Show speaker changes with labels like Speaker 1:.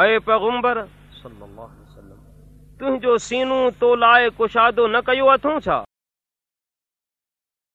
Speaker 1: अय पैगुंबर। सल्लल्लाहु तुंहिंजो सीनू तो लाइ कुशादो न कयो अथऊं छा?